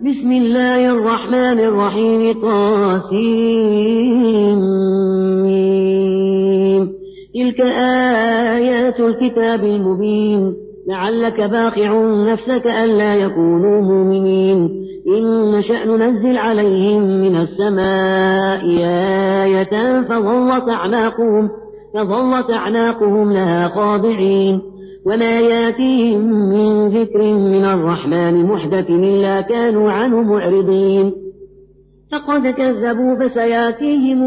بسم الله الرحمن الرحيم. طاسين تلك آيات الكتاب المبين. لعلك باقع نفسك ألا يكونوا مؤمنين. إن نشأ ننزل عليهم من السماء آية فظلت أعناقهم فظلت أعناقهم لها خاضعين. وما ياتيهم من ذكر من الرحمن محدث إلا كانوا عنه معرضين فقد كذبوا فسياتيهم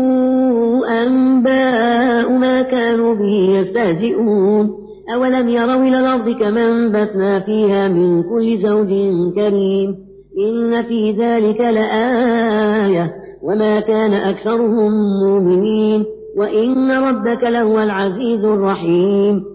أنباء ما كانوا به يستهزئون أولم يروا إلى الأرض كما أنبتنا فيها من كل زوج كريم إن في ذلك لآية وما كان أكثرهم مؤمنين وإن ربك لهو العزيز الرحيم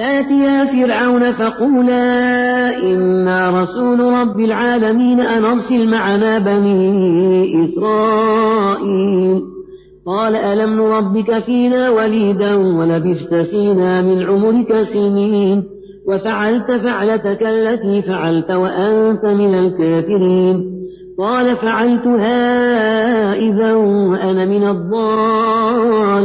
آتيا فرعون فقولا إنا رسول رب العالمين أن أرسل معنا بني إسرائيل. قال ألم نربك فينا وليدا ولبثت فينا من عمرك سنين. وفعلت فعلتك التي فعلت وأنت من الكافرين. قال فعلتها إذا وأنا من الضالين.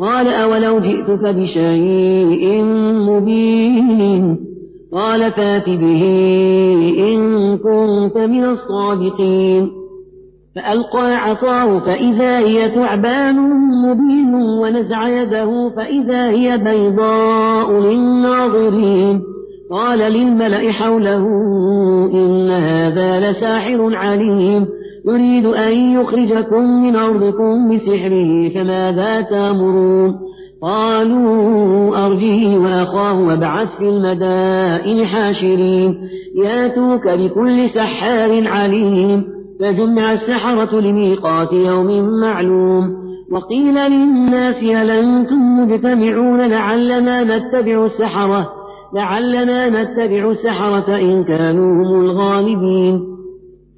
قال أولو جئتك بشيء مبين؟ قال فات به إن كنت من الصادقين. فألقى عصاه فإذا هي ثعبان مبين ونزع يده فإذا هي بيضاء للناظرين. قال للملأ حوله إن هذا لساحر عليم. يريد أن يخرجكم من أرضكم بسحره فماذا تأمرون؟ قالوا أرجه وأخاه وابعث في المدائن حاشرين. ياتوك بكل سحار عليم فجمع السحرة لميقات يوم معلوم. وقيل للناس هل أنتم مجتمعون لعلنا نتبع السحرة؟ لعلنا نتبع السحرة إن كانوا هم الغالبين.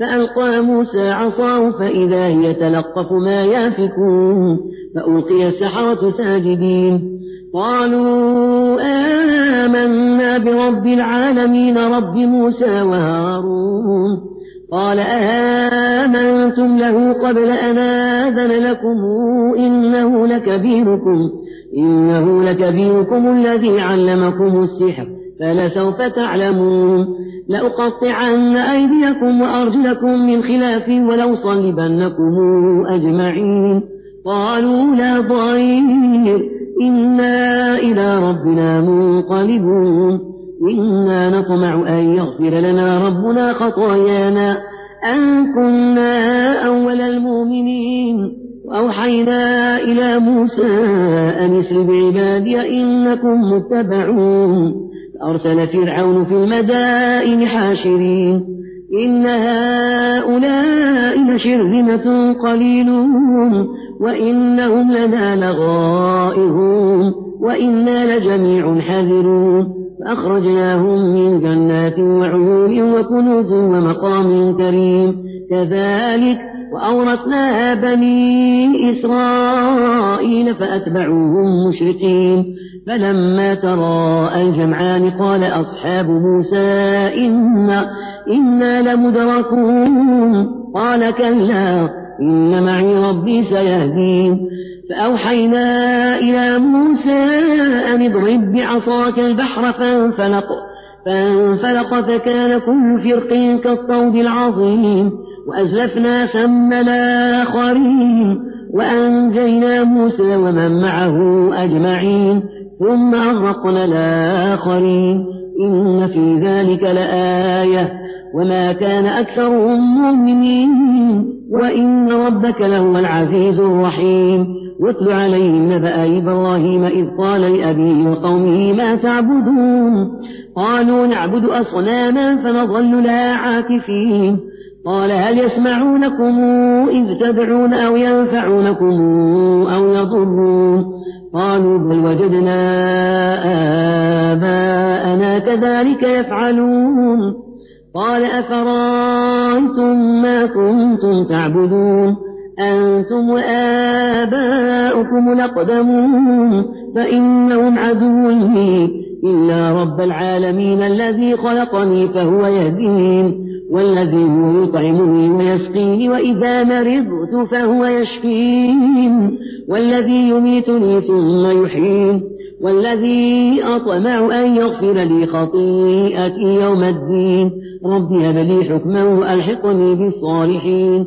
فألقى موسى عصاه فإذا هي تلقف ما يافكون فألقي السحرة ساجدين. قالوا آمنا برب العالمين رب موسى وهارون. قال آمنتم له قبل أن آذن لكم إنه لكبيركم إنه لكبيركم الذي علمكم السحر. فلسوف تعلمون. لأقطعن أيديكم وأرجلكم من خلاف ولأصلبنكم أجمعين. قالوا لا ضير إنا إلى ربنا منقلبون. إنا نطمع أن يغفر لنا ربنا خطايانا. أن كنا أول المؤمنين. وأوحينا إلى موسى أن اسر بعبادي إنكم متبعون. فأرسل فرعون في المدائن حاشرين. إن هؤلاء لشرذمة قليلون. وإنهم لنا لغائرون وإنا لجميع حذرون فأخرجناهم من جنات وعيون وكنوز ومقام كريم. كذلك وأورثناها بني إسرائيل فأتبعوهم مشرقين. فلما تراءى الجمعان قال أصحاب موسى إنا, إنا لمدركون. قال كلا إن معي ربي سيهدين. فأوحينا إلى موسى أن اضرب بعصاك البحر فانفلق فانفلق فكان كل فرق كالطود العظيم. وأزلفنا ثم الآخرين وأنجينا موسى ومن معه أجمعين ثم أغرقنا الآخرين إن في ذلك لآية وما كان أكثرهم مؤمنين وإن ربك لهو العزيز الرحيم واتل عليهم نبأ إبراهيم إذ قال لأبيه وقومه ما تعبدون؟ قالوا نعبد أصناما فنظل لها عاكفين قال هل يسمعونكم إذ تدعون أو ينفعونكم أو يضرون قالوا بل وجدنا آباءنا كذلك يفعلون قال أفرأيتم ما كنتم تعبدون أنتم وآباؤكم الأقدمون فإنهم عدو لي إلا رب العالمين الذي خلقني فهو يهدين والذي هو يطعمني ويسقيني وإذا مرضت فهو يشفين والذي يميتني ثم يحيين والذي أطمع أن يغفر لي خطيئتي يوم الدين رب هب لي حكما وألحقني بالصالحين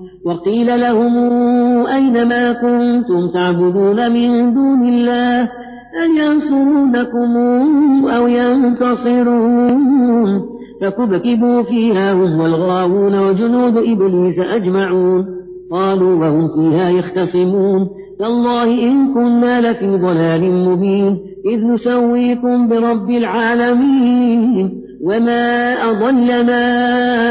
وقيل لهم أين ما كنتم تعبدون من دون الله؟ أن ينصرونكم أو ينتصرون؟ فكبكبوا فيها هم والغاوون وجنود إبليس أجمعون. قالوا وهم فيها يختصمون. تالله إن كنا لفي ضلال مبين إذ نسويكم برب العالمين. وما أضلنا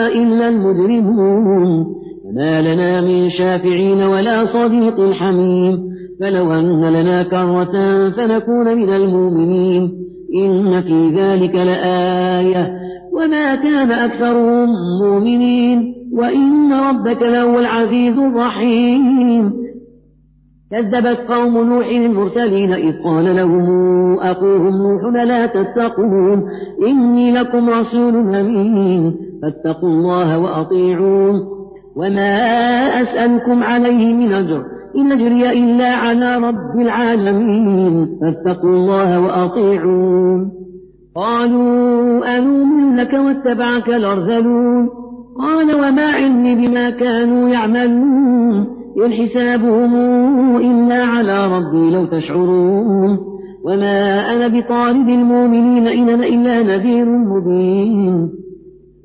إلا المجرمون. وما لنا من شافعين ولا صديق حميم فلو أن لنا كرة فنكون من المؤمنين إن في ذلك لآية وما كان أكثرهم مؤمنين وإن ربك لهو العزيز الرحيم كذبت قوم نوح المرسلين إذ قال لهم أخوهم نوح لا تتقون إني لكم رسول أمين فاتقوا الله وأطيعون وما أسألكم عليه من أجر إن أجري إلا على رب العالمين فاتقوا الله وأطيعون قالوا أنؤمن لك واتبعك الأرذلون قال وما علمي بما كانوا يعملون إن حسابهم إلا على ربي لو تشعرون وما أنا بطارد المؤمنين إن أنا إلا نذير مبين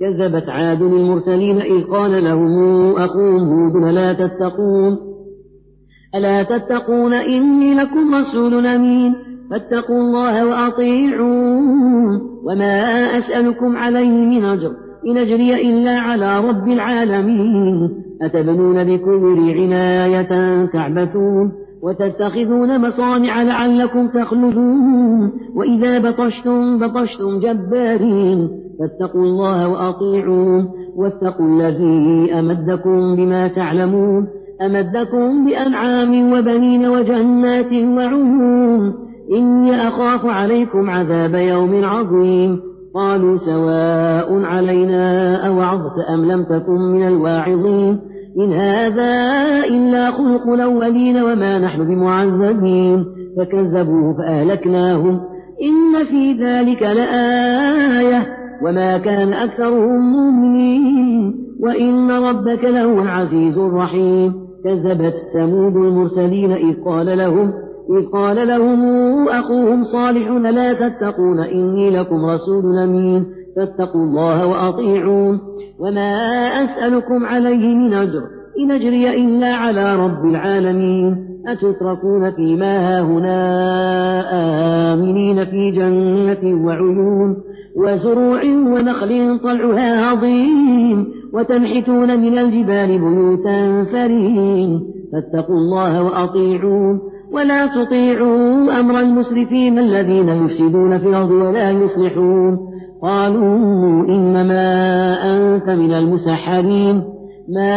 كذبت عاد المرسلين إذ قال لهم أخوهم هود لا تتقون؟ ألا تتقون؟ إني لكم رسول أمين فاتقوا الله وأطيعون وما أسألكم عليه من أجر إن أجري إلا على رب العالمين. أتبنون بكل عناية تعبثون وتتخذون مصانع لعلكم تخلدون. وإذا بطشتم بطشتم جبارين. فاتقوا الله وأطيعون واتقوا الذي أمدكم بما تعلمون. أمدكم بأنعام وبنين وجنات وعيون. إني أخاف عليكم عذاب يوم عظيم. قالوا سواء علينا أوعظت أم لم تكن من الواعظين. إن هذا إلا خلق الأولين وما نحن بمعذبين. فكذبوه فأهلكناهم. إن في ذلك لآية. وما كان أكثرهم مؤمنين. وإن ربك لهو العزيز الرحيم. كذبت ثمود المرسلين إذ قال لهم إذ قال لهم أخوهم صالح لا تتقون إني لكم رسول أمين. فاتقوا الله وأطيعون. وما أسألكم عليه من أجر إن أجري إلا على رب العالمين. أتتركون فيما هاهنا آمنين في جنة وعيون وزروع ونخل طلعها عظيم وتنحتون من الجبال بيوتا فرين فاتقوا الله وأطيعون. ولا تطيعوا أمر المسرفين الذين يفسدون في الأرض ولا يصلحون. قالوا إنما أنت من المسحرين. ما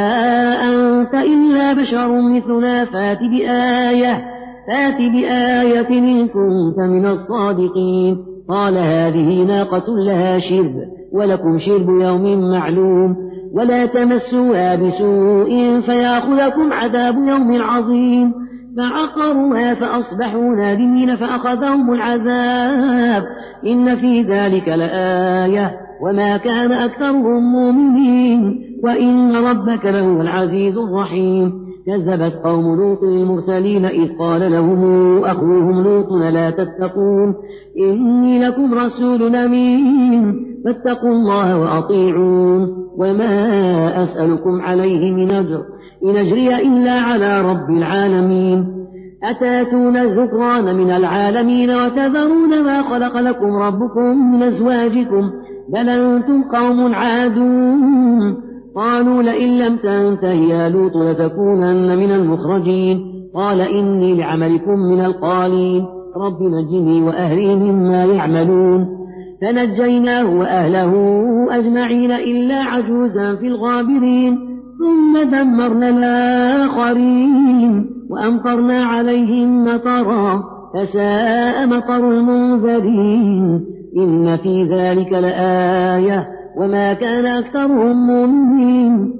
أنت إلا بشر مثلنا فات بآية فات بآية إن كنت من الصادقين. قال هذه ناقة لها شرب ولكم شرب يوم معلوم. ولا تمسوها بسوء فيأخذكم عذاب يوم عظيم. فعقروها فأصبحوا نادمين فأخذهم العذاب. إن في ذلك لآية. وما كان أكثرهم مؤمنين. وإن ربك لهو العزيز الرحيم. كذبت قوم لوط المرسلين إذ قال لهم أخوهم لوط لا تتقون. إني لكم رسول أمين. فاتقوا الله وأطيعون. وما أسألكم عليه من أجر. إن أجري إلا على رب العالمين. أتاتون الذكران من العالمين وتذرون ما خلق لكم ربكم من أزواجكم بل أنتم قوم عادون. قالوا لئن لم تنته يا لوط لتكونن من المخرجين. قال إني لعملكم من القالين. رب نجني وأهلي مما يعملون. فنجيناه وأهله أجمعين إلا عجوزا في الغابرين. ثم دمرنا الآخرين وأمطرنا عليهم مطرا فساء مطر المنذرين إن في ذلك لآية وما كان أكثرهم مؤمنين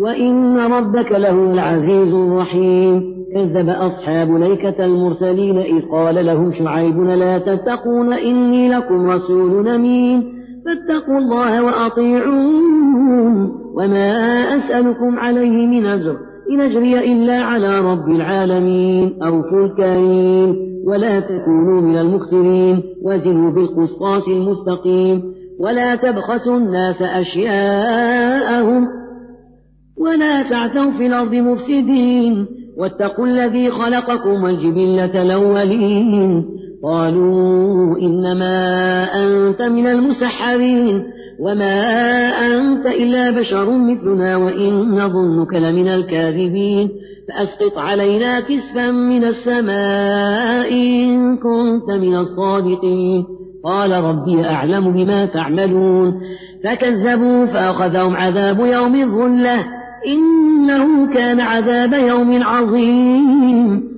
وإن ربك له العزيز الرحيم كذب أصحاب ليكة المرسلين إذ قال لهم شعيب لا تتقون إني لكم رسول أمين فاتقوا الله وأطيعون. وما أسألكم عليه من أجر إن أجري إلا على رب العالمين أوفوا الكريم ولا تكونوا من المخسرين. وزنوا بالقسطاس المستقيم. ولا تبخسوا الناس أشياءهم. ولا تعثوا في الأرض مفسدين. واتقوا الذي خلقكم والجبلة الأولين. قالوا إنما أنت من المسحرين وما أنت إلا بشر مثلنا وإن نظنك لمن الكاذبين فأسقط علينا كسفا من السماء إن كنت من الصادقين قال ربي أعلم بما تعملون فكذبوا فأخذهم عذاب يوم الظلة إنه كان عذاب يوم عظيم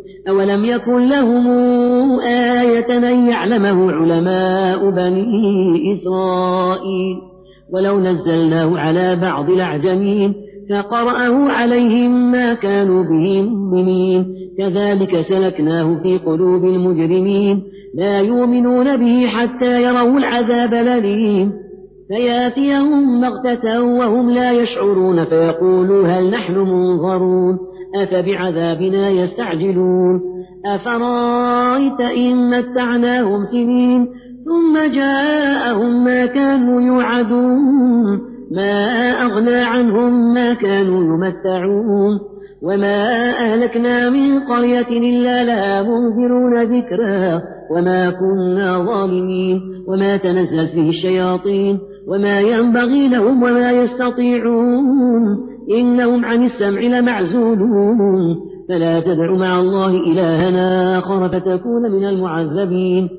أولم يكن لهم آية أن يعلمه علماء بني إسرائيل ولو نزلناه على بعض الأعجمين فقرأه عليهم ما كانوا به مؤمنين كذلك سلكناه في قلوب المجرمين لا يؤمنون به حتى يروا العذاب الأليم فياتيهم بغتة وهم لا يشعرون فيقولوا هل نحن منظرون أفبعذابنا يستعجلون أفرايت إن متعناهم سنين ثم جاءهم ما كانوا يوعدون ما أغنى عنهم ما كانوا يمتعون وما أهلكنا من قرية إلا لها منذرون ذكرا وما كنا ظالمين وما تنزلت به الشياطين وما ينبغي لهم وما يستطيعون إنهم عن السمع لمعزولون. فلا تدع مع الله إلهنا آخر فتكون من المعذبين.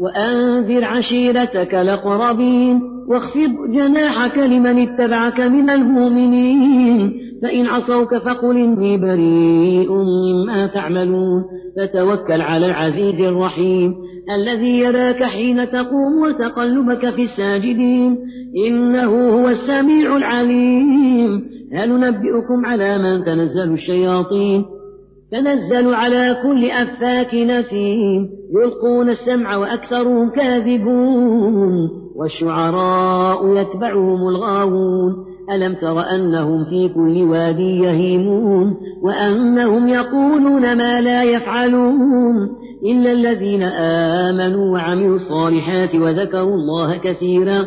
وأنذر عشيرتك الأقربين. واخفض جناحك لمن اتبعك من المؤمنين. فإن عصوك فقل إني بريء مما تعملون. فتوكل على العزيز الرحيم. الذي يراك حين تقوم وتقلبك في الساجدين. إنه هو السميع العليم. هل ننبئكم على من تنزل الشياطين. تنزل على كل أفاك نثيم يلقون السمع وأكثرهم كاذبون. والشعراء يتبعهم الغاوون. ألم تر أنهم في كل وادي يهيمون؟ وأنهم يقولون ما لا يفعلون. إلا الذين آمنوا وعملوا الصالحات وذكروا الله كثيرا.